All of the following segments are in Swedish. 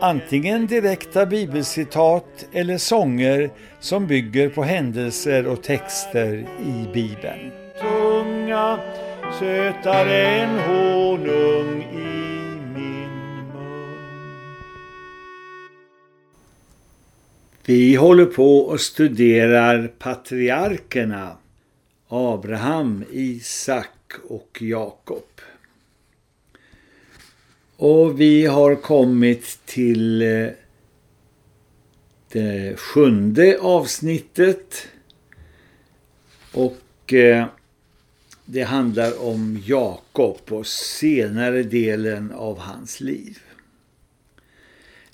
antingen direkta bibelcitat eller sånger som bygger på händelser och texter i Bibeln. Tunga, sötare än honung i min mun. Vi håller på och studerar patriarkerna Abraham, Isak och Jakob. Och vi har kommit till eh, det sjunde avsnittet. Och eh, det handlar om Jakob och senare delen av hans liv.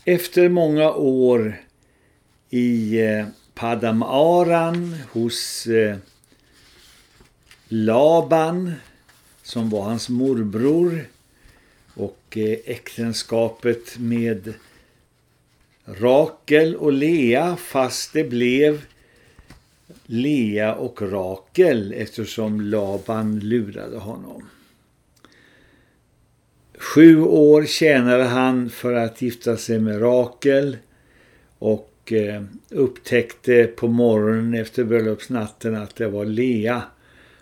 Efter många år i eh, Padam Aran hos Laban som var hans morbror och eh, äktenskapet med Rakel och Lea fast det blev Lea och Rakel eftersom Laban lurade honom. Sju år tjänade han för att gifta sig med Rakel och eh, upptäckte på morgonen efter bröllopsnatten att det var Lea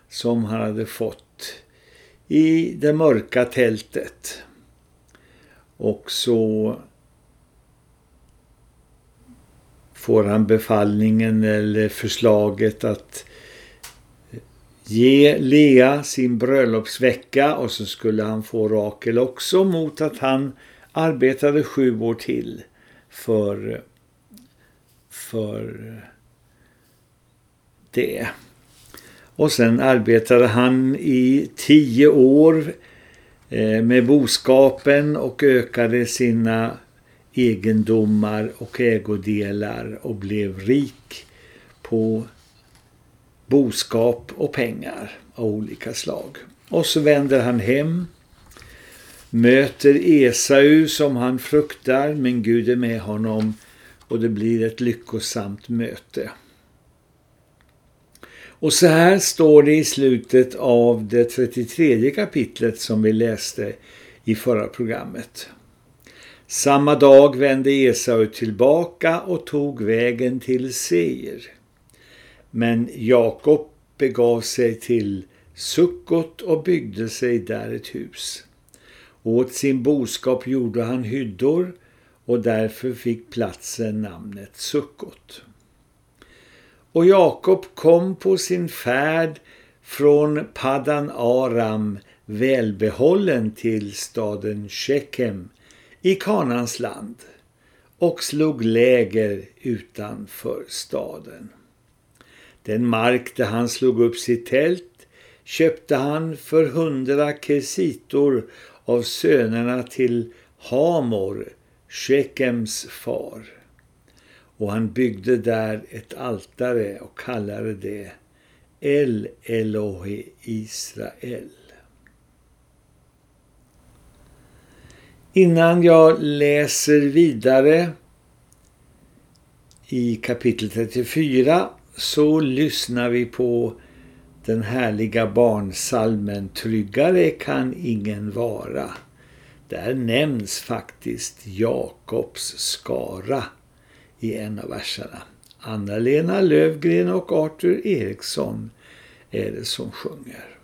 som han hade fått i det mörka tältet. Och så får han befallningen eller förslaget att ge Lea sin bröllopsvecka och så skulle han få Rakel också mot att han arbetade sju år till för, för det. Och sen arbetade han i tio år Eh, med boskapen och ökade sina egendomar och ägodelar och blev rik på boskap och pengar av olika slag. Och så vänder han hem, möter Esau som han fruktar men Gud är med honom och det blir ett lyckosamt möte. Och så här står det i slutet av det 33 kapitlet som vi läste i förra programmet. Samma dag vände Esau tillbaka och tog vägen till Seir. Men Jakob begav sig till Sukkot och byggde sig där ett hus. Åt sin boskap gjorde han hyddor och därför fick platsen namnet Sukkot. Och Jakob kom på sin färd från Paddan Aram välbehållen till staden Shechem i Kanans land och slog läger utanför staden. Den mark där han slog upp sitt tält köpte han för hundra kesitor av sönerna till Hamor, Shekems far och han byggde där ett altare och kallade det El Elohe Israel. Innan jag läser vidare i kapitel 34 så lyssnar vi på den härliga barnsalmen Tryggare kan ingen vara. Där nämns faktiskt Jakobs skara i en av verserna. Anna-Lena Lövgren och Arthur Eriksson är det som sjunger.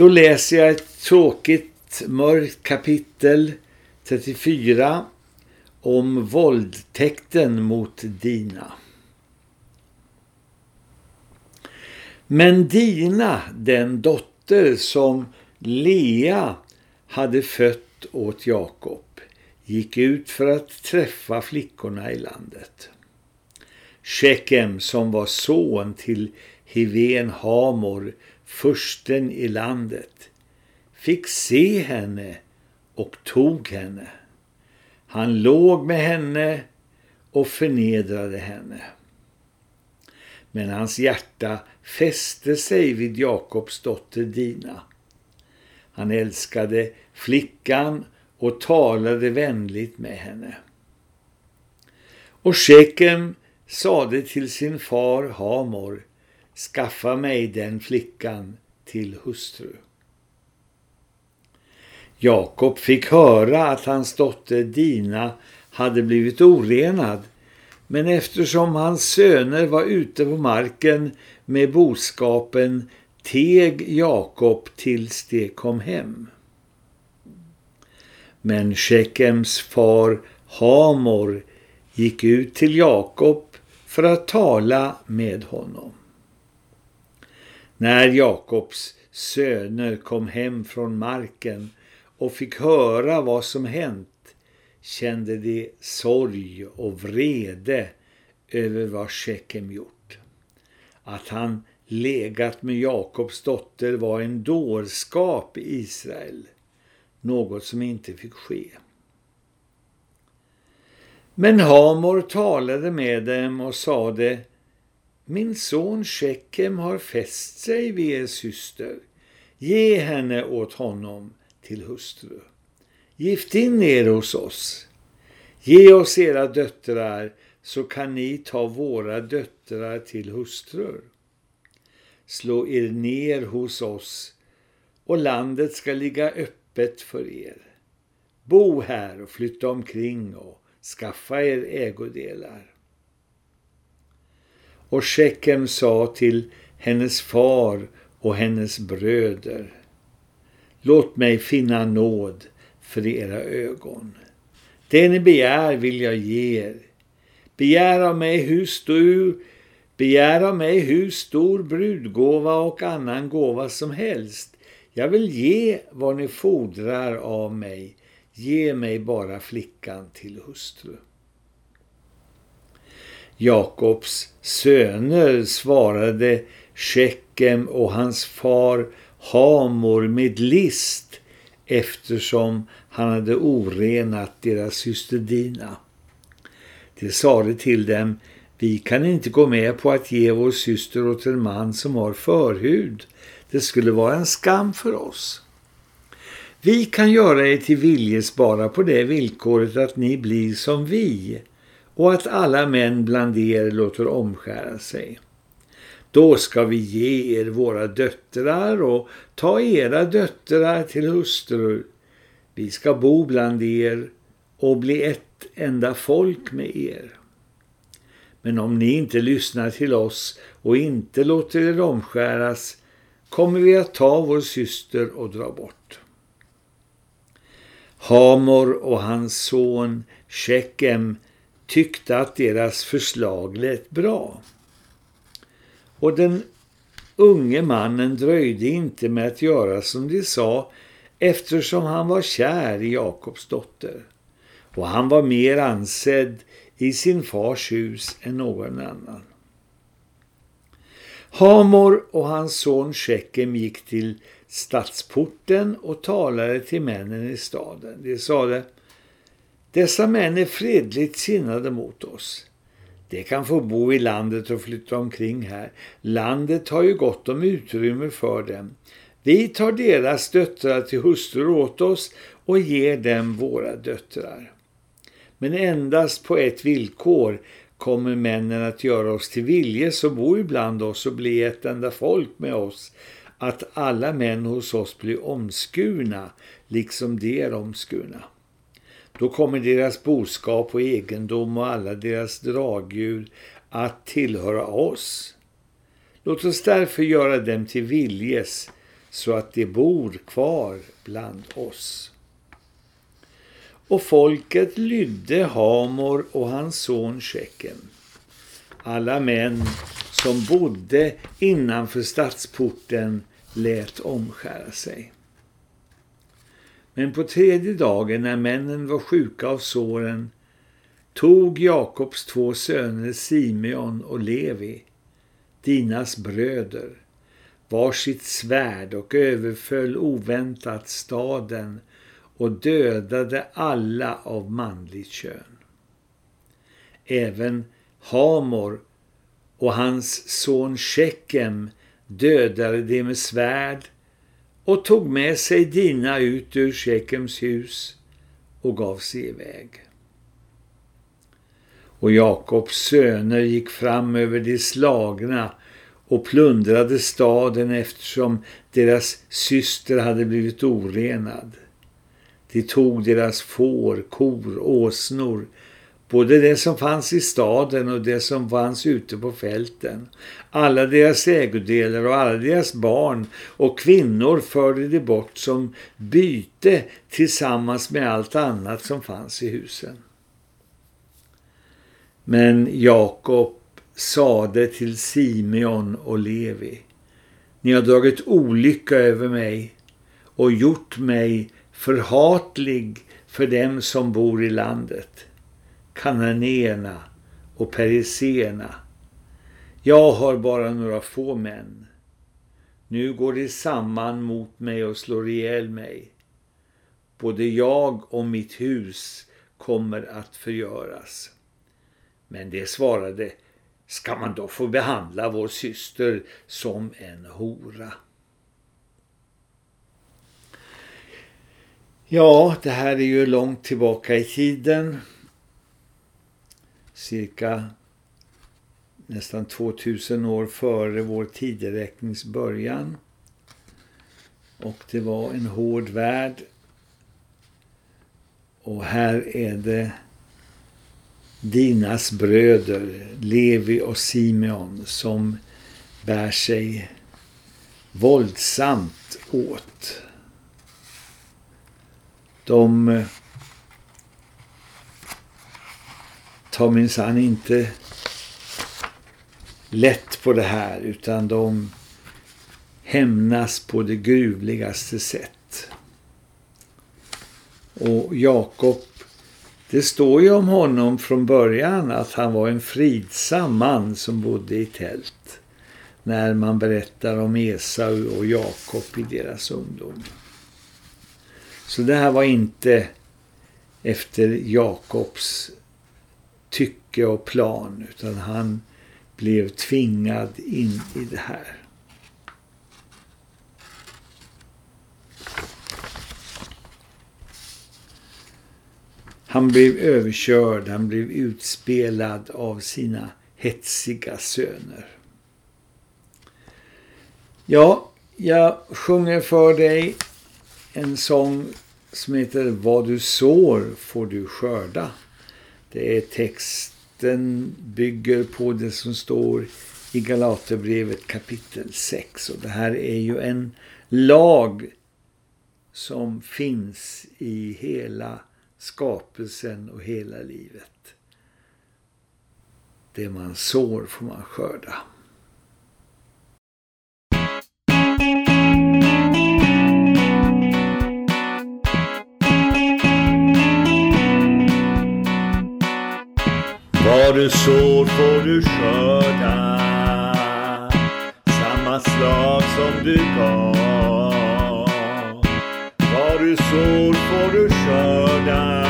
Då läser jag ett tråkigt, mörkt kapitel 34 om våldtäkten mot Dina. Men Dina, den dotter som Lea hade fött åt Jakob, gick ut för att träffa flickorna i landet. Shekem som var son till Hiven Hamor, försten i landet, fick se henne och tog henne. Han låg med henne och förnedrade henne. Men hans hjärta fäste sig vid Jakobs dotter Dina. Han älskade flickan och talade vänligt med henne. Och Shekem sade till sin far Hamor, skaffa mig den flickan till hustru. Jakob fick höra att hans dotter Dina hade blivit orenad, men eftersom hans söner var ute på marken med boskapen teg Jakob tills de kom hem. Men Shekems far Hamor gick ut till Jakob för att tala med honom. När Jakobs söner kom hem från marken och fick höra vad som hänt kände de sorg och vrede över vad Shekem gjort. Att han legat med Jakobs dotter var en dårskap i Israel, något som inte fick ske. Men Hamor talade med dem och sade min son Shekem har fäst sig vid er syster. Ge henne åt honom till hustru. Gift in er hos oss. Ge oss era döttrar så kan ni ta våra döttrar till hustrur. Slå er ner hos oss och landet ska ligga öppet för er. Bo här och flytta omkring och skaffa er ägodelar. Och Shekem sa till hennes far och hennes bröder Låt mig finna nåd för era ögon. Det ni begär vill jag ge er. Begär av mig hur stor, begär av mig hur stor brudgåva och annan gåva som helst. Jag vill ge vad ni fordrar av mig. Ge mig bara flickan till hustru. Jakobs söner svarade Shekem och hans far Hamor med list eftersom han hade orenat deras syster Dina. De sade till dem, vi kan inte gå med på att ge vår syster åt en man som har förhud. Det skulle vara en skam för oss. Vi kan göra er till viljes bara på det villkoret att ni blir som vi och att alla män bland er låter omskära sig. Då ska vi ge er våra döttrar och ta era döttrar till hustrur. Vi ska bo bland er och bli ett enda folk med er. Men om ni inte lyssnar till oss och inte låter er omskäras kommer vi att ta vår syster och dra bort. Hamor och hans son Shekem tyckte att deras förslag lät bra. Och den unge mannen dröjde inte med att göra som de sa eftersom han var kär i Jakobs dotter. Och han var mer ansedd i sin fars hus än någon annan. Hamor och hans son Shekem gick till stadsporten och talade till männen i staden. De sade, dessa män är fredligt sinnade mot oss. De kan få bo i landet och flytta omkring här. Landet har ju gott om utrymme för dem. Vi tar deras döttrar till hustrur åt oss och ger dem våra döttrar. Men endast på ett villkor kommer männen att göra oss till viljes och bo ibland oss och bli ett enda folk med oss att alla män hos oss blir omskurna, liksom de är omskurna. Då kommer deras boskap och egendom och alla deras dragdjur att tillhöra oss. Låt oss därför göra dem till viljes, så att de bor kvar bland oss. Och folket lydde Hamor och hans son Shekem. Alla män som bodde innanför stadsporten lät omskära sig. Men på tredje dagen när männen var sjuka av såren tog Jakobs två söner Simeon och Levi, Dinas bröder, var sitt svärd och överföll oväntat staden och dödade alla av manligt kön. Även Hamor och hans son Shekem dödade de med svärd och tog med sig Dina ut ur Shekems hus och gav sig iväg. Och Jakobs söner gick fram över de slagna och plundrade staden eftersom deras syster hade blivit orenad. De tog deras får, kor, åsnor, både det som fanns i staden och det som fanns ute på fälten. Alla deras ägodelar och alla deras barn och kvinnor förde de bort som byte tillsammans med allt annat som fanns i husen. Men Jakob sade till Simeon och Levi, ni har dragit olycka över mig och gjort mig förhatlig för dem som bor i landet, kananéerna och periserna. Jag har bara några få män. Nu går de samman mot mig och slår ihjäl mig. Både jag och mitt hus kommer att förgöras. Men det svarade, ska man då få behandla vår syster som en hora? Ja, det här är ju långt tillbaka i tiden. Cirka nästan 2000 år före vår tideräknings början. Och det var en hård värld. Och här är det Dinas bröder Levi och Simeon som bär sig våldsamt åt. De eh, tar minsann inte lätt på det här utan de hämnas på det gruvligaste sätt. Och Jakob det står ju om honom från början att han var en fridsam man som bodde i tält. När man berättar om Esau och Jakob i deras ungdom. Så det här var inte efter Jakobs tycke och plan utan han blev tvingad in i det här. Han blev överkörd, han blev utspelad av sina hetsiga söner. Ja, jag sjunger för dig en sång som heter Vad du sår får du skörda. Det är texten bygger på det som står i Galaterbrevet kapitel 6 och det här är ju en lag som finns i hela skapelsen och hela livet. Det man sår får man skörda. Vad du sår får du skörda. Samma slag som du gav. Vad du sår får du skörda.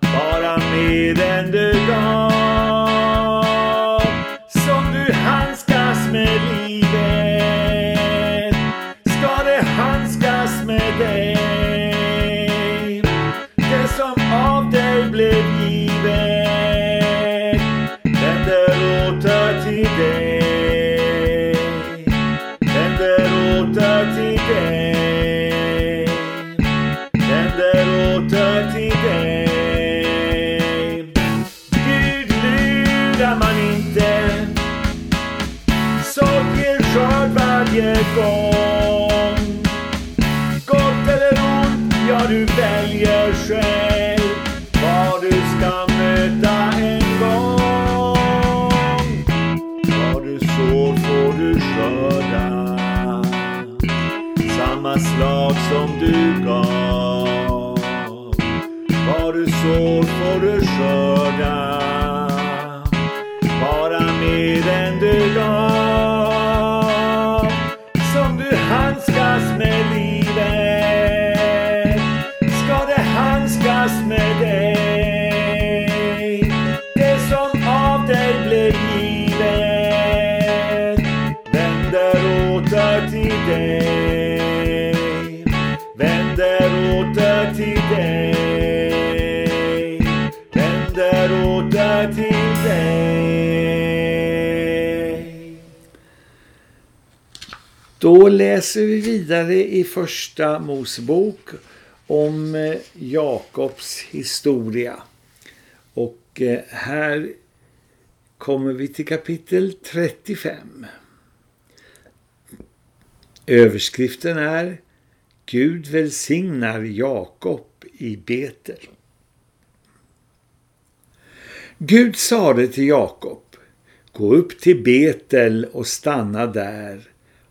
Bara med än Då läser vi vidare i första Mosebok om eh, Jakobs historia. Och eh, här kommer vi till kapitel 35. Överskriften är Gud välsignar Jakob i Betel. Gud sade till Jakob, gå upp till Betel och stanna där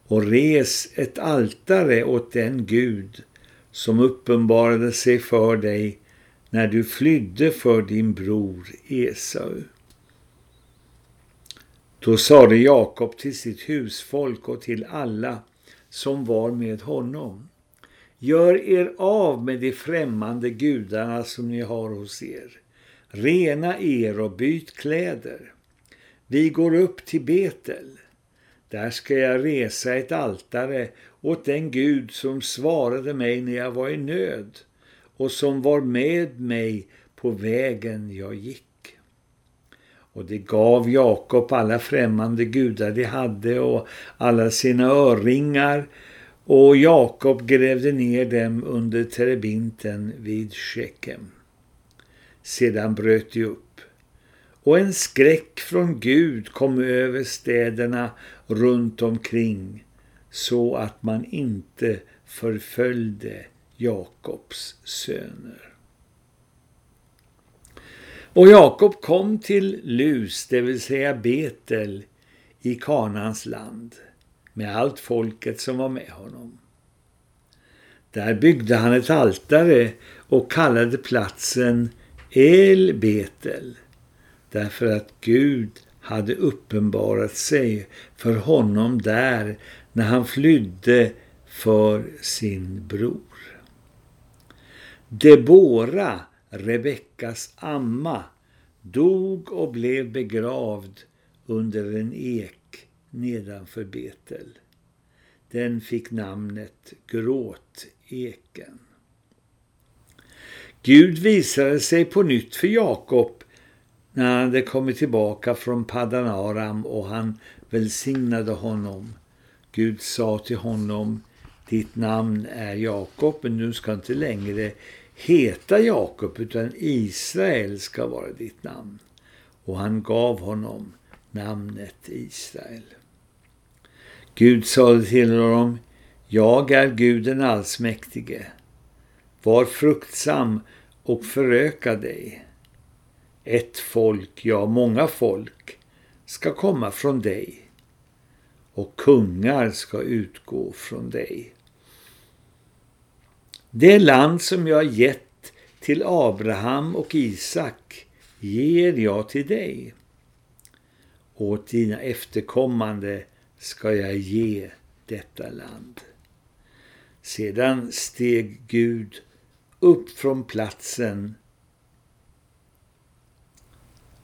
och res ett altare åt den Gud som uppenbarade sig för dig när du flydde för din bror Esau. Då sade Jakob till sitt husfolk och till alla som var med honom. Gör er av med de främmande gudarna som ni har hos er. Rena er och byt kläder. Vi går upp till Betel. Där ska jag resa ett altare åt den Gud som svarade mig när jag var i nöd och som var med mig på vägen jag gick. Och det gav Jakob alla främmande gudar de hade och alla sina örringar och Jakob grävde ner dem under terebinten vid Shekem. Sedan bröt de upp och en skräck från Gud kom över städerna runt omkring så att man inte förföljde Jakobs söner. Och Jakob kom till Lus, det vill säga Betel, i Kanans land med allt folket som var med honom. Där byggde han ett altare och kallade platsen El Betel därför att Gud hade uppenbarat sig för honom där när han flydde för sin bror. Debora, Rebeckas amma, dog och blev begravd under en ek nedanför Betel. Den fick namnet Gråteken. Gud visade sig på nytt för Jakob när han hade kommit tillbaka från Padanaram och han välsignade honom. Gud sa till honom, ditt namn är Jakob, men du ska inte längre heta Jakob utan Israel ska vara ditt namn. Och han gav honom namnet Israel. Gud sade till honom, jag är Guden allsmäktige. Var fruktsam och föröka dig. Ett folk, ja många folk, ska komma från dig och kungar ska utgå från dig. Det land som jag gett till Abraham och Isak ger jag till dig. Åt dina efterkommande ska jag ge detta land. Sedan steg Gud upp från platsen.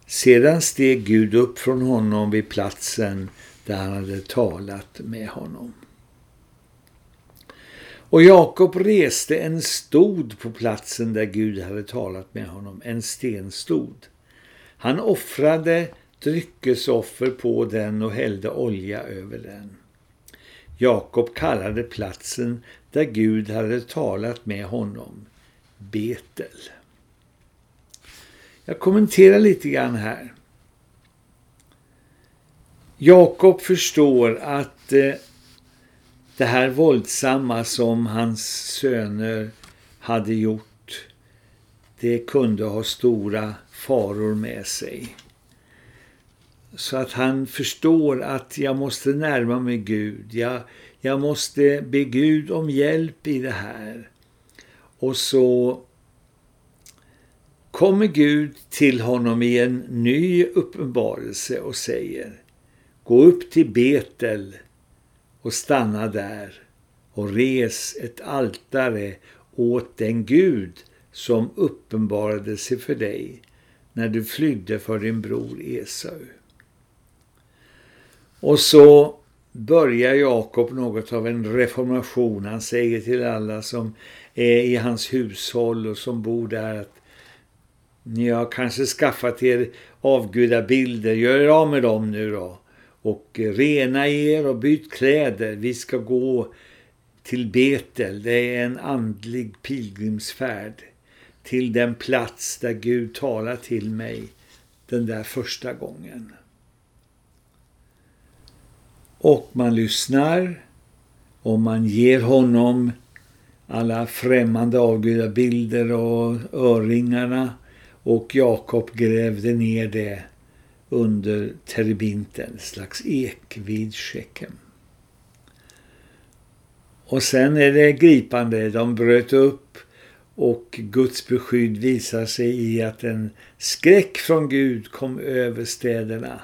Sedan steg Gud upp från honom vid platsen där han hade talat med honom. Och Jakob reste en stod på platsen där Gud hade talat med honom, en stenstod. Han offrade dryckesoffer på den och hällde olja över den. Jakob kallade platsen där Gud hade talat med honom Betel. Jag kommenterar lite grann här. Jakob förstår att eh, det här våldsamma som hans söner hade gjort, det kunde ha stora faror med sig. Så att han förstår att jag måste närma mig Gud. Jag, jag måste be Gud om hjälp i det här. Och så kommer Gud till honom i en ny uppenbarelse och säger Gå upp till Betel och stanna där och res ett altare åt den Gud som uppenbarade sig för dig när du flydde för din bror Esau. Och så börjar Jakob något av en reformation. Han säger till alla som är i hans hushåll och som bor där att ni har kanske skaffat er avgudabilder, gör er av med dem nu då. Och rena er och byt kläder. Vi ska gå till Betel. Det är en andlig pilgrimsfärd till den plats där Gud talar till mig den där första gången. Och man lyssnar och man ger honom alla främmande avgudabilder och örringarna och Jakob grävde ner det under terbinten, slags ek vid Shechem. Och sen är det gripande, de bröt upp och Guds beskydd visar sig i att en skräck från Gud kom över städerna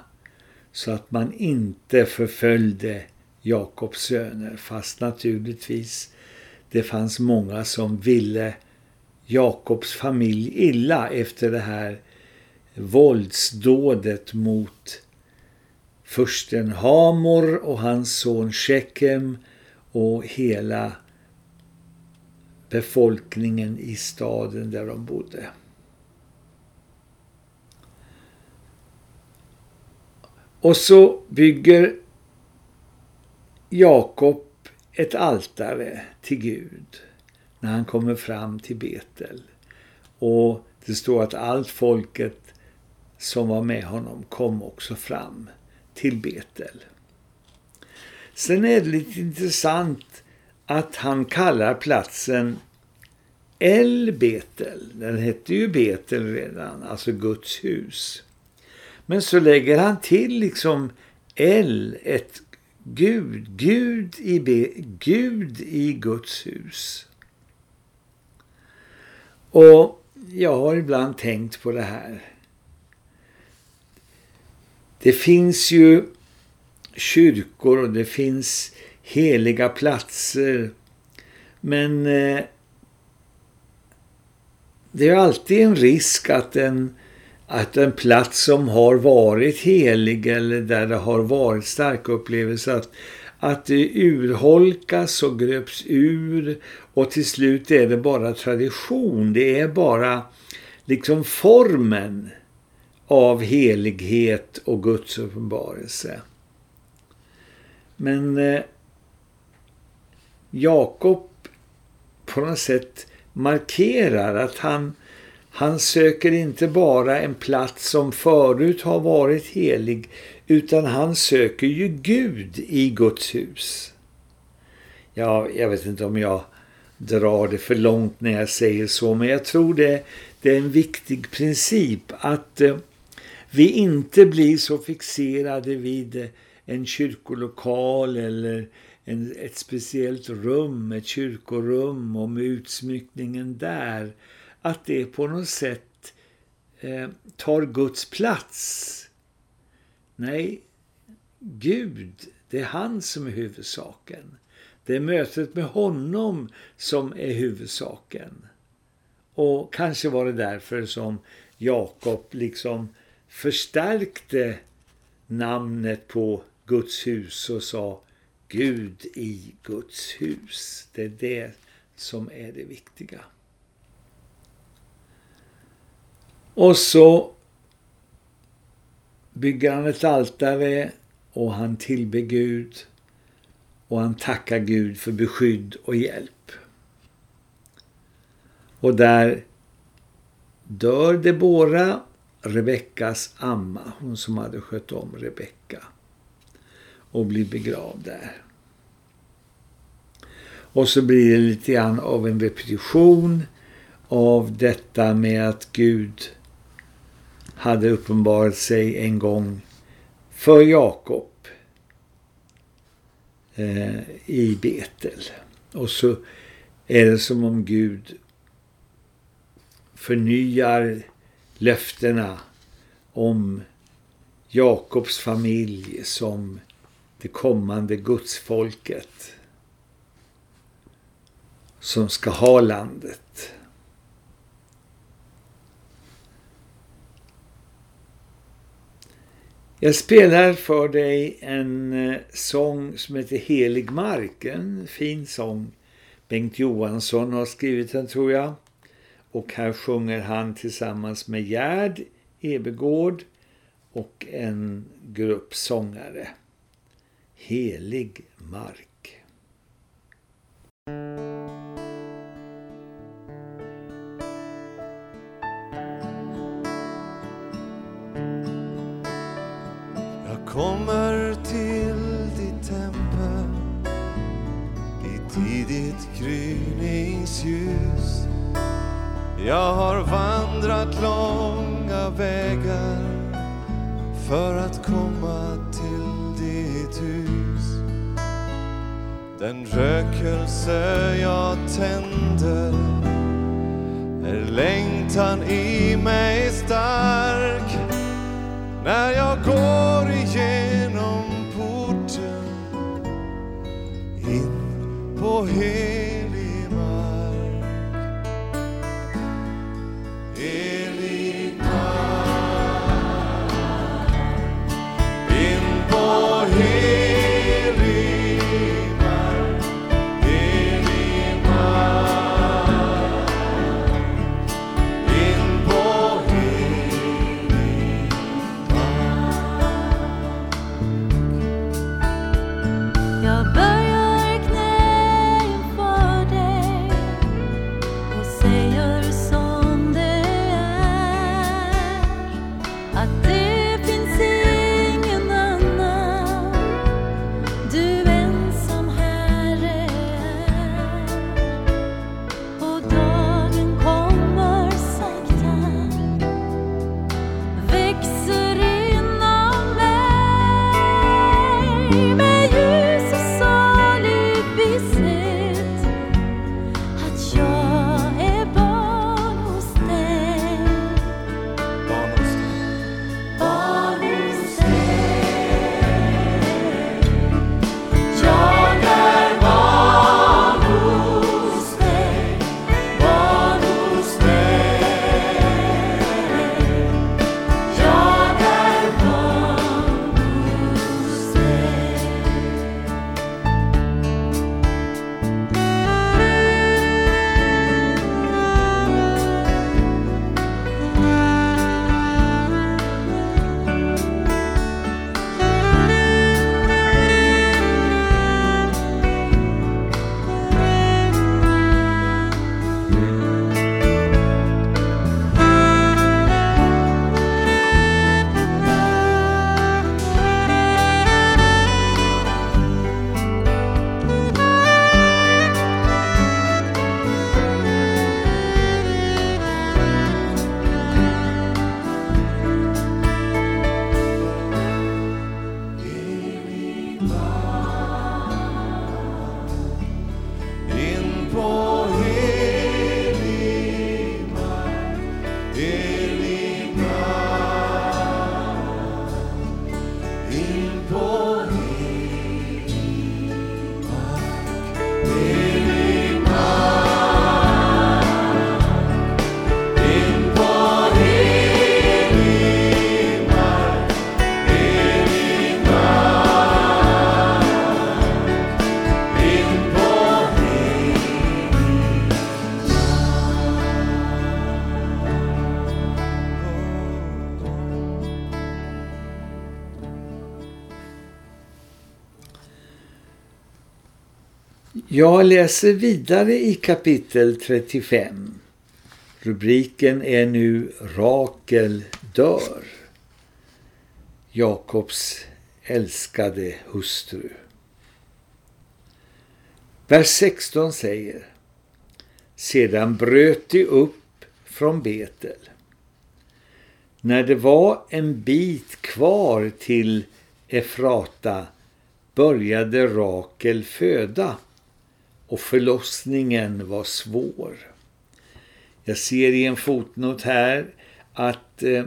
så att man inte förföljde Jakobs söner fast naturligtvis det fanns många som ville Jakobs familj illa efter det här våldsdådet mot försten Hamor och hans son Shekem och hela befolkningen i staden där de bodde. Och så bygger Jakob ett altare till Gud när han kommer fram till Betel. Och det står att allt folket som var med honom kom också fram till Betel. Sen är det lite intressant att han kallar platsen El Betel. Den hette ju Betel redan, alltså Guds hus. Men så lägger han till liksom El, ett Gud, Gud i, be, Gud i Guds hus. Och jag har ibland tänkt på det här. Det finns ju kyrkor och det finns heliga platser. Men eh, det är alltid en risk att en, att en plats som har varit helig eller där det har varit starka upplevelser att, att det urholkas och gröps ur och till slut är det bara tradition. Det är bara liksom formen av helighet och Guds uppenbarelse. Men eh, Jakob på något sätt markerar att han, han söker inte bara en plats som förut har varit helig utan han söker ju Gud i Guds hus. Ja, jag vet inte om jag drar det för långt när jag säger så men jag tror det, det är en viktig princip att eh, vi inte blir så fixerade vid en kyrkolokal eller en, ett speciellt rum, ett kyrkorum och med utsmyckningen där, att det på något sätt eh, tar Guds plats. Nej, Gud, det är han som är huvudsaken. Det är mötet med honom som är huvudsaken. Och kanske var det därför som Jakob liksom förstärkte namnet på Guds hus och sa Gud i Guds hus. Det är det som är det viktiga. Och så bygger han ett altare och han tillber Gud och han tackar Gud för beskydd och hjälp. Och där dör Debora, Rebeckas amma, hon som hade skött om Rebecka och blir begravd där. Och så blir det lite grann av en repetition av detta med att Gud hade uppenbarat sig en gång för Jakob eh, i Betel. Och så är det som om Gud förnyar löftena om Jakobs familj som det kommande gudsfolket som ska ha landet. Jag spelar för dig en eh, sång som heter Helig mark, en fin sång. Bengt Johansson har skrivit den tror jag. Och här sjunger han tillsammans med Gerd Ebegård och en grupp sångare. Helig mark. Kommer till ditt tempel i tidigt gryningsljus. Jag har vandrat långa vägar för att komma till ditt hus. Den rökelse jag tänder är längtan i mig stark när jag Jag läser vidare i kapitel 35. Rubriken är nu Rakel dör. Jakobs älskade hustru. Vers 16 säger Sedan bröt de upp från Betel. När det var en bit kvar till Efrata började Rakel föda och förlossningen var svår. Jag ser i en fotnot här att eh,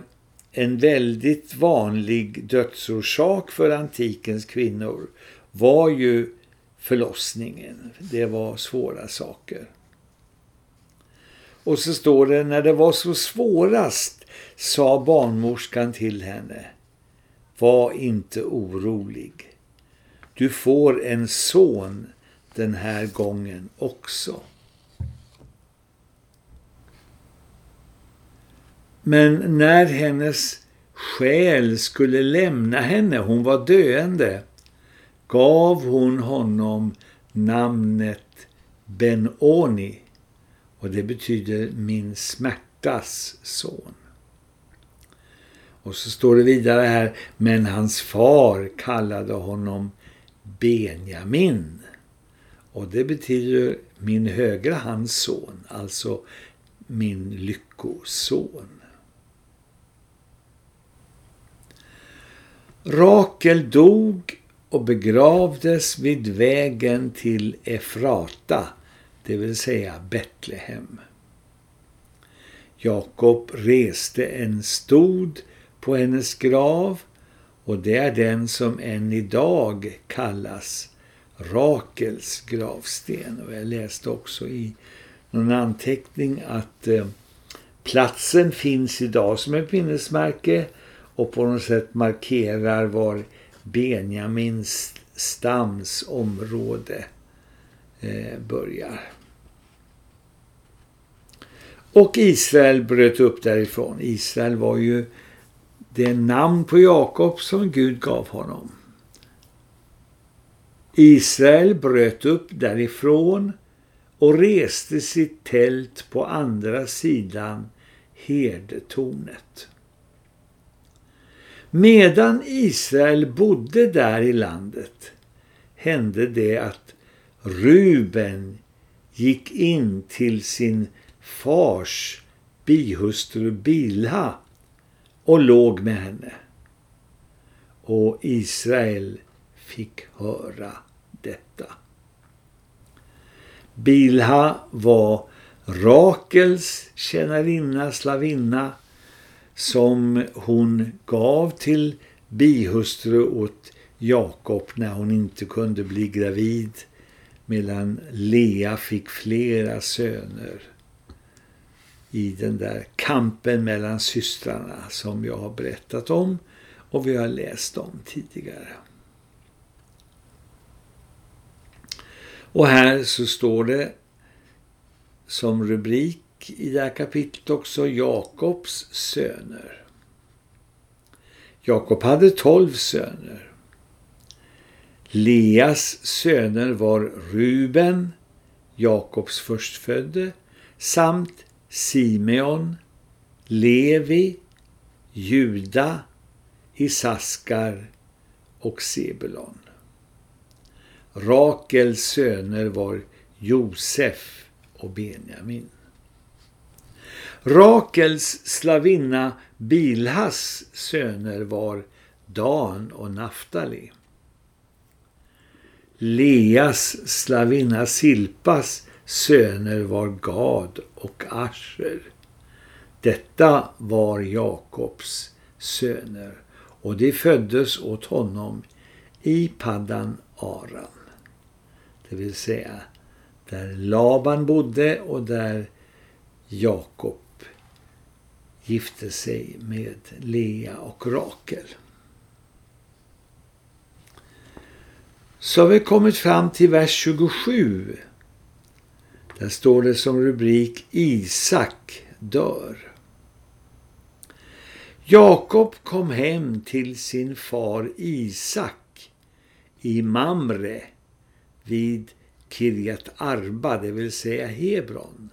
en väldigt vanlig dödsorsak för antikens kvinnor var ju förlossningen. Det var svåra saker. Och så står det, när det var så svårast sa barnmorskan till henne, var inte orolig. Du får en son den här gången också. Men när hennes själ skulle lämna henne, hon var döende, gav hon honom namnet Ben-Oni och det betyder min smärtas son. Och så står det vidare här, men hans far kallade honom Benjamin. Och det betyder min högra hands son, alltså min lyckoson. Rakel dog och begravdes vid vägen till Efrata, det vill säga Betlehem. Jakob reste en stod på hennes grav och det är den som än idag kallas Rakels gravsten. Och jag läste också i någon anteckning att eh, platsen finns idag som ett minnesmärke och på något sätt markerar var Benjamins stams område eh, börjar. Och Israel bröt upp därifrån. Israel var ju det namn på Jakob som Gud gav honom. Israel bröt upp därifrån och reste sitt tält på andra sidan herdetornet. Medan Israel bodde där i landet hände det att Ruben gick in till sin fars bihustru Bilha och låg med henne. Och Israel fick höra. Bilha var Rakels tjänarinna, slavinna, som hon gav till bihustru åt Jakob när hon inte kunde bli gravid, medan Lea fick flera söner i den där kampen mellan systrarna som jag har berättat om och vi har läst om tidigare. Och här så står det som rubrik i det här kapitlet också Jakobs söner. Jakob hade tolv söner. Leas söner var Ruben, Jakobs förstfödde, samt Simeon, Levi, Juda, Isaskar och Sebulon. Rakels söner var Josef och Benjamin. Rakels slavinna Bilhas söner var Dan och Naftali. Leas slavinna Silpas söner var Gad och Asher. Detta var Jakobs söner och de föddes åt honom i Paddan Aran. Det vill säga där Laban bodde och där Jakob gifte sig med Lea och Rakel. Så har vi kommit fram till vers 27. Där står det som rubrik Isak dör. Jakob kom hem till sin far Isak i Mamre vid Kirjat Arba, det vill säga Hebron.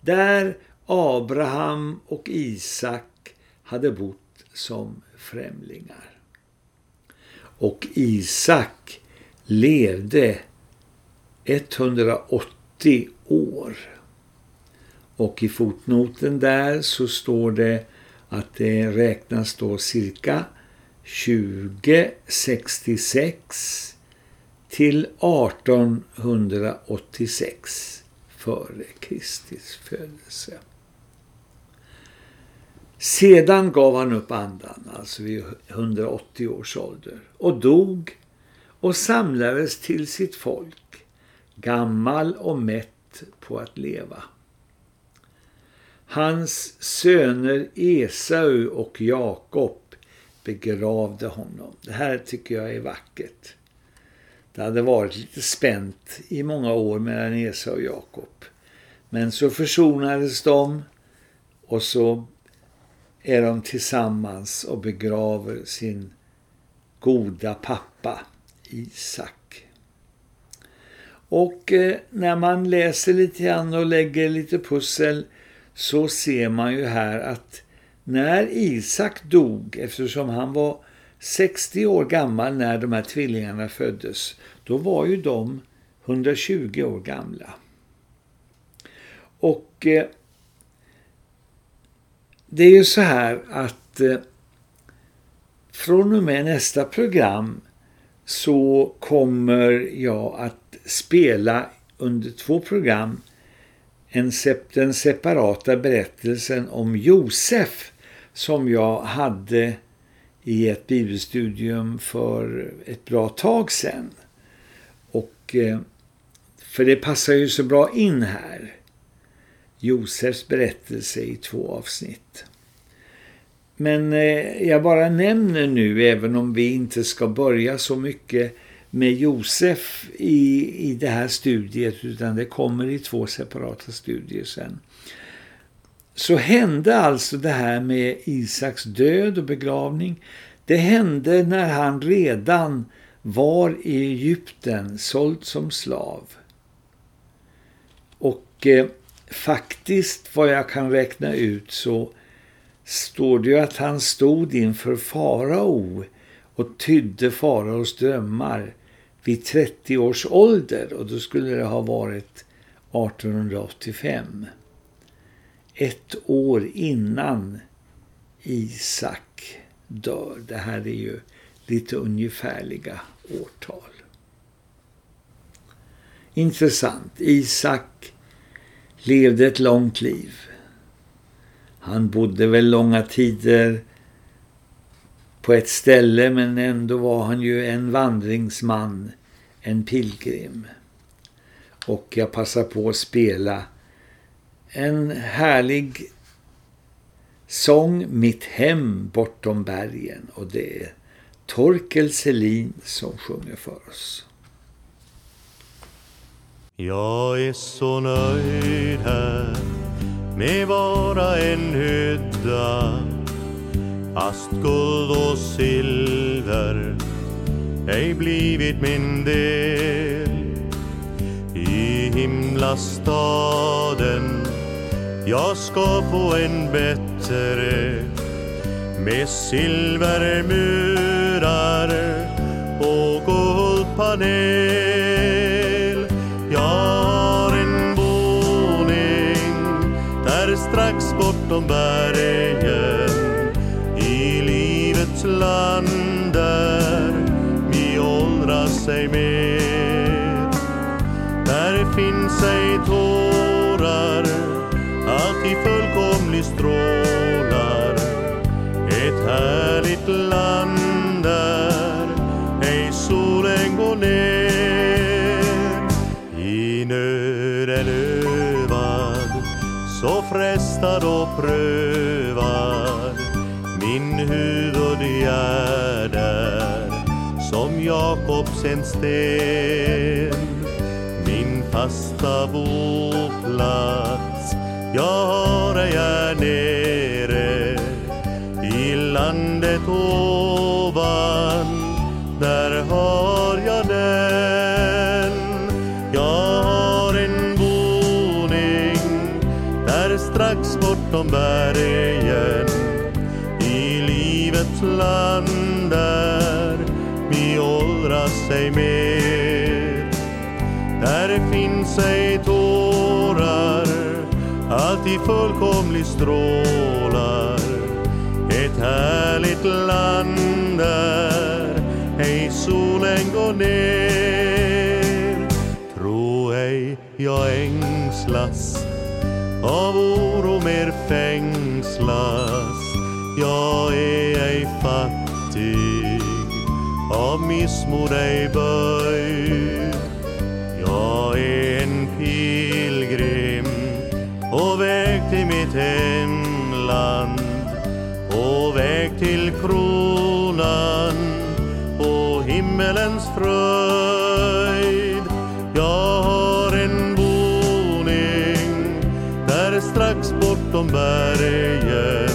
Där Abraham och Isak hade bott som främlingar. Och Isak levde 180 år. Och i fotnoten där så står det att det räknas då cirka 2066 till 1886 före Kristi födelse. Sedan gav han upp andan, alltså vid 180 års ålder, och dog och samlades till sitt folk, gammal och mätt på att leva. Hans söner Esau och Jakob begravde honom. Det här tycker jag är vackert. Det hade varit lite spänt i många år mellan Esa och Jakob. Men så försonades de och så är de tillsammans och begraver sin goda pappa Isak. Och eh, när man läser lite grann och lägger lite pussel så ser man ju här att när Isak dog, eftersom han var 60 år gammal när de här tvillingarna föddes, då var ju de 120 år gamla. Och eh, det är ju så här att eh, från och med nästa program så kommer jag att spela under två program en, den separata berättelsen om Josef som jag hade i ett bibelstudium för ett bra tag sedan. Och eh, för det passar ju så bra in här. Josefs berättelse i två avsnitt. Men eh, jag bara nämner nu, även om vi inte ska börja så mycket med Josef i, i det här studiet, utan det kommer i två separata studier sen. Så hände alltså det här med Isaks död och begravning. Det hände när han redan var i Egypten, såld som slav. Och eh, faktiskt vad jag kan räkna ut så står det ju att han stod inför farao och tydde faraos drömmar vid 30 års ålder och då skulle det ha varit 1885. Ett år innan Isak dör. Det här är ju lite ungefärliga årtal. Intressant. Isak levde ett långt liv. Han bodde väl långa tider på ett ställe men ändå var han ju en vandringsman, en pilgrim. Och jag passar på att spela en härlig sång Mitt hem bortom bergen. Och det är Torkel Selin som sjunger för oss. Jag är så nöjd här med bara en hydda. Fast guld och silver ej blivit min del. I himlastaden jag ska få en bättre med silvermurar och guldpanel Jag har en våning där strax bortom bergen i livets land där vi åldrar sig mer. Där finns ej tårar i fullkomlig strålar. Ett härligt land där ej solen går ner. I nöden övad så frestad och prövad. Min huvud är där som Jakobs en sten. Min fasta boplats jag har ej här nere i landet ovan. Där har jag den. Jag har en boning där strax bortom bergen. I livets land där vi åldras sig mer. där finns ej alltid fullkomlig strålar. Ett härligt land där ej solen går ner. Tro ej jag ängslas av oro mer fängslas. Jag är ej fattig, av missmod ej böjd. Jag är en pilgrim mitt hemland, på väg till kronan, på himmelens fröjd. Jag har en boning där strax bortom bergen,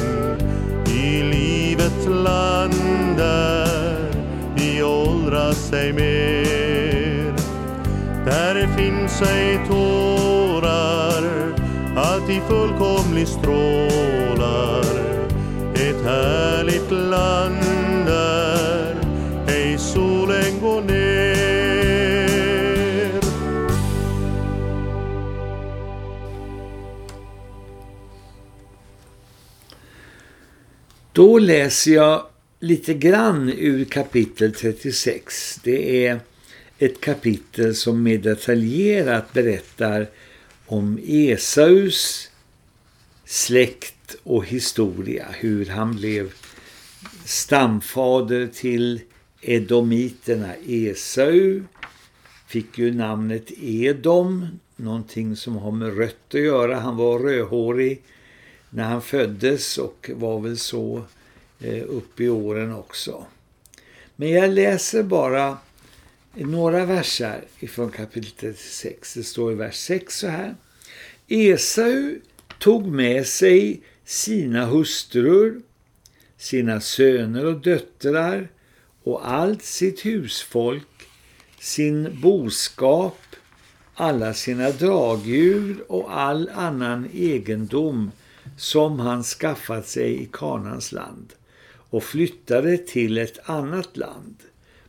i livets land där vi åldras ej mer. Där finns ej alltid fullkomlig strålar. Ett härligt land där ej solen går ner. Då läser jag lite grann ur kapitel 36. Det är ett kapitel som mer detaljerat berättar om Esaus släkt och historia. Hur han blev stamfader till edomiterna. Esau fick ju namnet Edom, någonting som har med rött att göra. Han var rödhårig när han föddes och var väl så eh, upp i åren också. Men jag läser bara några versar ifrån kapitel 6. Det står i vers 6 så här. Esau tog med sig sina hustrur, sina söner och döttrar och allt sitt husfolk, sin boskap, alla sina dragdjur och all annan egendom som han skaffat sig i Kanans land och flyttade till ett annat land,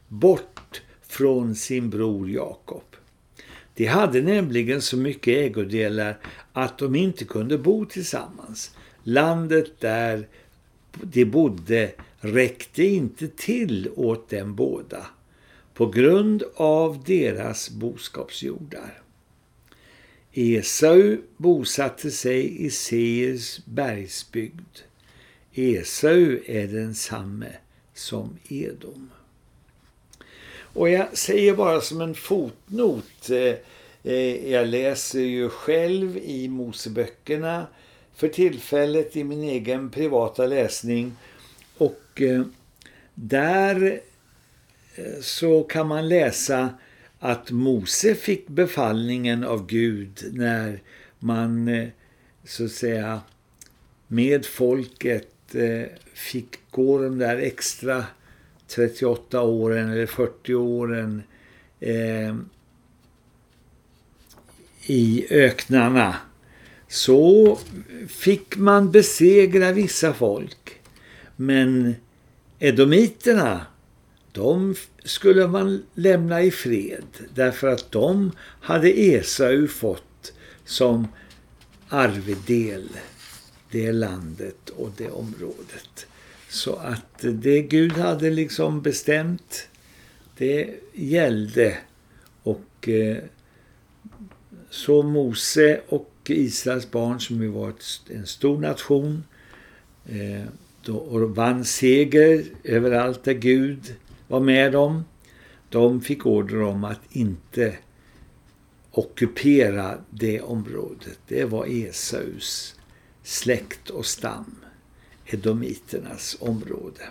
bort från sin bror Jakob. De hade nämligen så mycket ägodelar att de inte kunde bo tillsammans. Landet där de bodde räckte inte till åt dem båda på grund av deras boskapsjordar. Esau bosatte sig i Seirs bergsbygd. Esau är densamme som Edom. Och jag säger bara som en fotnot, eh, eh, jag läser ju själv i Moseböckerna för tillfället i min egen privata läsning. Och eh, där så kan man läsa att Mose fick befallningen av Gud när man så att säga med folket fick gå de där extra 38 åren eller 40 åren eh, i öknarna så fick man besegra vissa folk. Men edomiterna, de skulle man lämna i fred därför att de hade Esau fått som arvedel det landet och det området. Så att det Gud hade liksom bestämt, det gällde. Och eh, så Mose och Israels barn som ju var en stor nation eh, då, och vann seger överallt där Gud var med dem. De fick order om att inte ockupera det området. Det var Esaus släkt och stam, edomiternas område.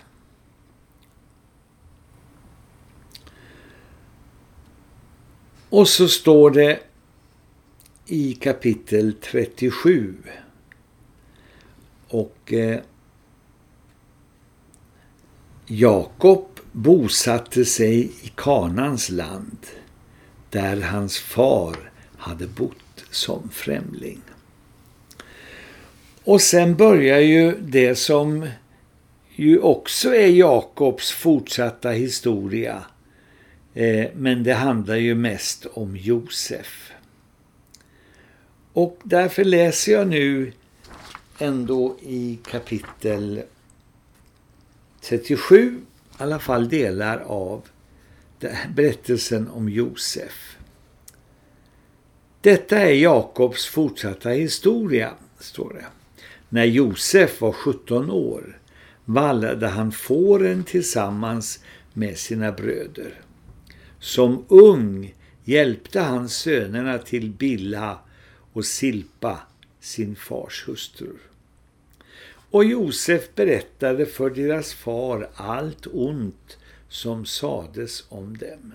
Och så står det i kapitel 37 och eh, Jakob bosatte sig i Kanans land där hans far hade bott som främling. Och sen börjar ju det som ju också är Jakobs fortsatta historia Eh, men det handlar ju mest om Josef. Och därför läser jag nu ändå i kapitel 37, i alla fall delar av berättelsen om Josef. Detta är Jakobs fortsatta historia, står det. När Josef var 17 år vallade han fåren tillsammans med sina bröder. Som ung hjälpte han sönerna till Billa och Silpa, sin fars hustrur. Och Josef berättade för deras far allt ont som sades om dem.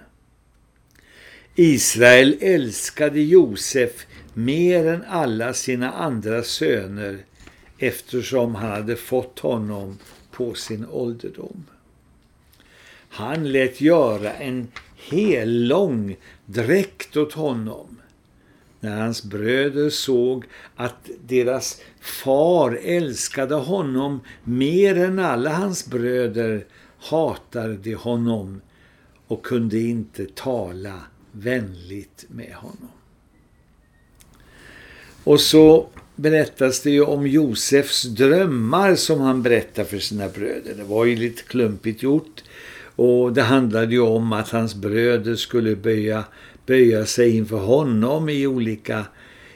Israel älskade Josef mer än alla sina andra söner eftersom han hade fått honom på sin ålderdom. Han lät göra en hel lång dräkt åt honom. När hans bröder såg att deras far älskade honom mer än alla hans bröder hatade de honom och kunde inte tala vänligt med honom. Och så berättas det ju om Josefs drömmar som han berättar för sina bröder. Det var ju lite klumpigt gjort och det handlade ju om att hans bröder skulle böja, böja sig inför honom i olika,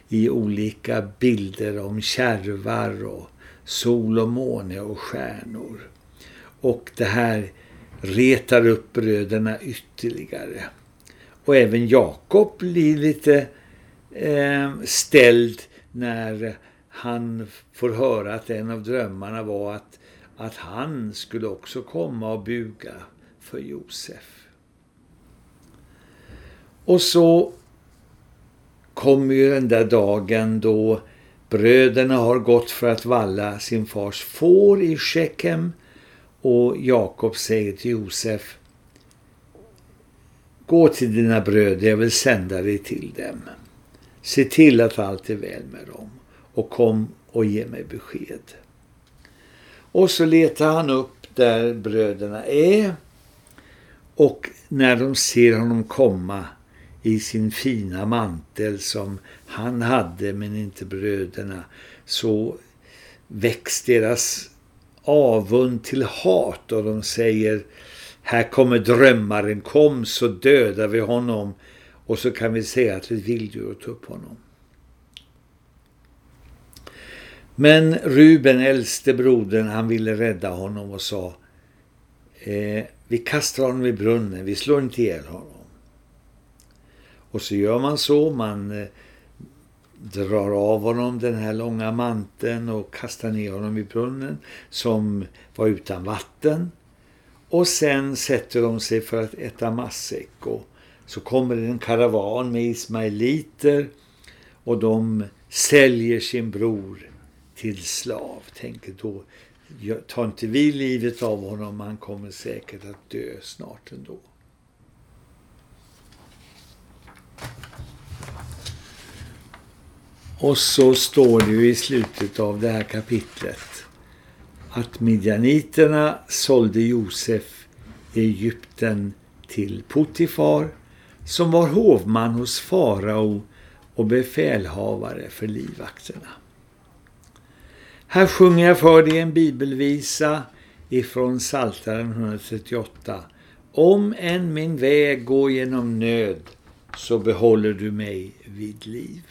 i olika bilder om kärvar och sol och måne och stjärnor. Och det här retar upp bröderna ytterligare. Och även Jakob blir lite eh, ställd när han får höra att en av drömmarna var att, att han skulle också komma och buga för Josef. Och så kommer ju den där dagen då bröderna har gått för att valla sin fars får i Shechem och Jakob säger till Josef Gå till dina bröder, jag vill sända dig till dem. Se till att allt är väl med dem och kom och ge mig besked. Och så letar han upp där bröderna är och när de ser honom komma i sin fina mantel som han hade men inte bröderna så väcks deras avund till hat och de säger här kommer drömmaren, kom så dödar vi honom och så kan vi säga att vi vill och ta upp honom. Men Ruben, äldste brodern, han ville rädda honom och sa eh, vi kastar honom i brunnen, vi slår inte ihjäl honom. Och så gör man så, man eh, drar av honom den här långa manteln och kastar ner honom i brunnen som var utan vatten. Och sen sätter de sig för att äta massäck och så kommer det en karavan med ismailiter och de säljer sin bror till slav. Tänker då, tar inte vi livet av honom, han kommer säkert att dö snart ändå. Och så står det ju i slutet av det här kapitlet att midjaniterna sålde Josef i Egypten till Potifar som var hovman hos farao och befälhavare för livvakterna. Här sjunger jag för dig en bibelvisa ifrån Psaltaren 138. Om än min väg går genom nöd så behåller du mig vid liv.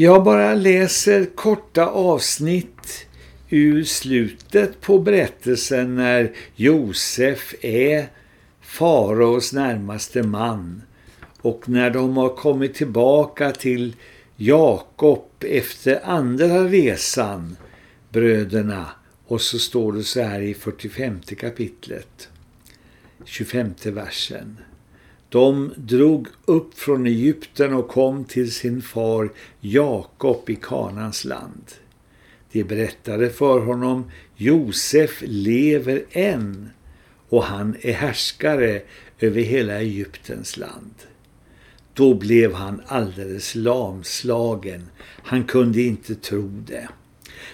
Jag bara läser korta avsnitt ur slutet på berättelsen när Josef är faraos närmaste man och när de har kommit tillbaka till Jakob efter andra resan, bröderna, och så står det så här i 45 kapitlet, 25 versen. De drog upp från Egypten och kom till sin far Jakob i Kanans land. De berättade för honom, Josef lever än och han är härskare över hela Egyptens land. Då blev han alldeles lamslagen. Han kunde inte tro det.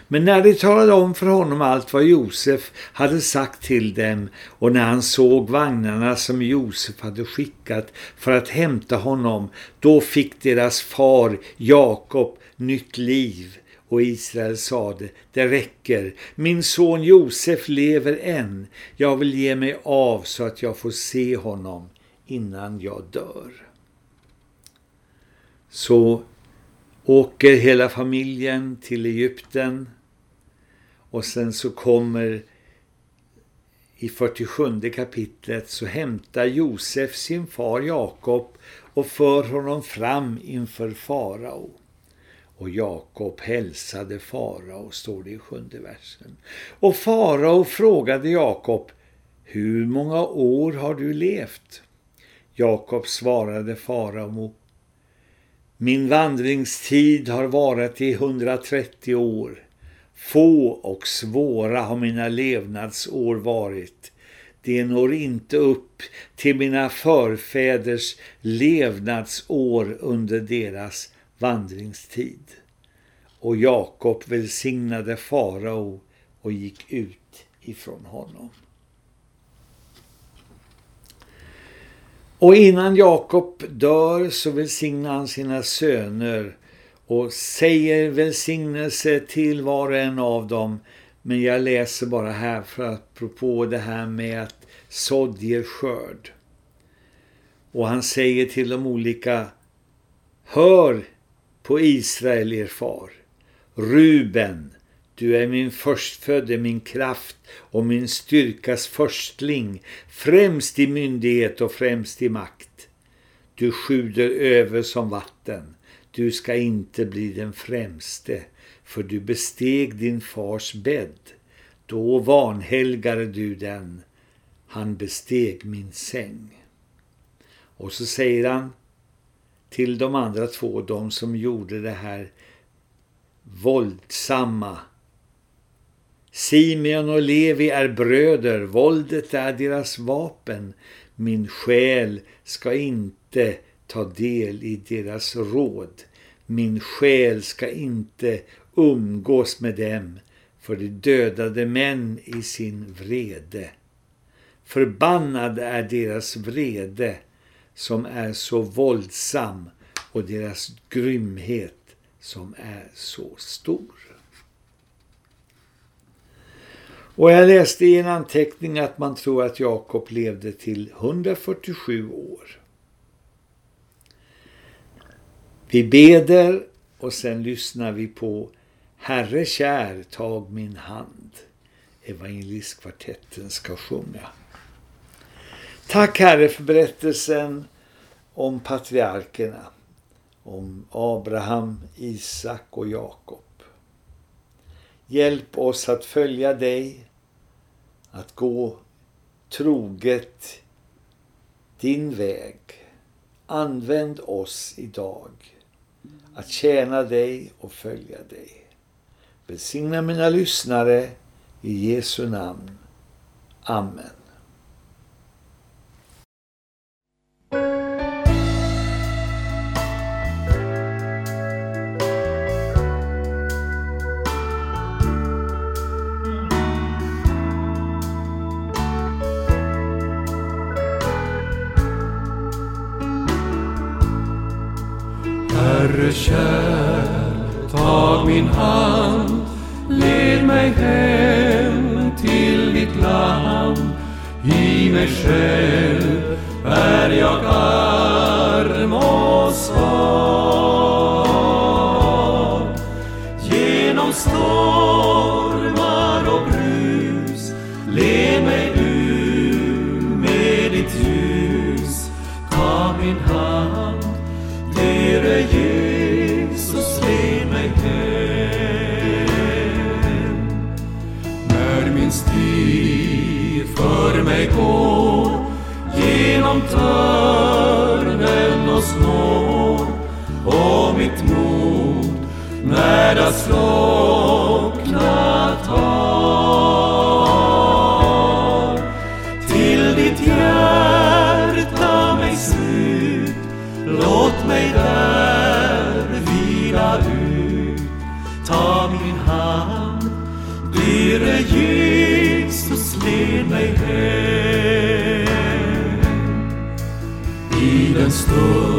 Men när de talade om för honom allt vad Josef hade sagt till dem och när han såg vagnarna som Josef hade skickat för att hämta honom, då fick deras far Jakob nytt liv. Och Israel sade, det räcker, min son Josef lever än, jag vill ge mig av så att jag får se honom innan jag dör. Så åker hela familjen till Egypten och sen så kommer i 47 kapitlet så hämtar Josef sin far Jakob och för honom fram inför farao. Och Jakob hälsade farao, står det i sjunde versen. Och farao frågade Jakob, hur många år har du levt? Jakob svarade farao, min vandringstid har varit i 130 år. Få och svåra har mina levnadsår varit. Det når inte upp till mina förfäders levnadsår under deras vandringstid. Och Jakob välsignade farao och gick ut ifrån honom. Och innan Jakob dör så välsignar han sina söner och säger välsignelse till var och en av dem. Men jag läser bara här för att propå det här med att sådd ger skörd. Och han säger till de olika, hör på Israel er far. Ruben, du är min förstfödde, min kraft och min styrkas förstling, främst i myndighet och främst i makt. Du sjuder över som vatten. Du ska inte bli den främste, för du besteg din fars bädd. Då vanhelgade du den. Han besteg min säng. Och så säger han till de andra två, de som gjorde det här våldsamma. Simeon och Levi är bröder, våldet är deras vapen. Min själ ska inte ta del i deras råd. Min själ ska inte umgås med dem, för de dödade män i sin vrede. Förbannad är deras vrede som är så våldsam och deras grymhet som är så stor. Och jag läste i en anteckning att man tror att Jakob levde till 147 år. Vi beder och sen lyssnar vi på Herre kär, tag min hand. Evangelistkvartetten ska sjunga. Tack Herre för berättelsen om patriarkerna, om Abraham, Isak och Jakob. Hjälp oss att följa dig, att gå troget din väg. Använd oss idag att tjäna dig och följa dig. Välsigna mina lyssnare i Jesu namn. Amen. Kär, tag min hand, led mig hem till ditt land. I mig själv törnen och och mitt mod nära slocknat har. Till ditt hjärta mig slut, låt mig där vila ut. Ta min hand, dyre Jesus, led mig hem. I den stund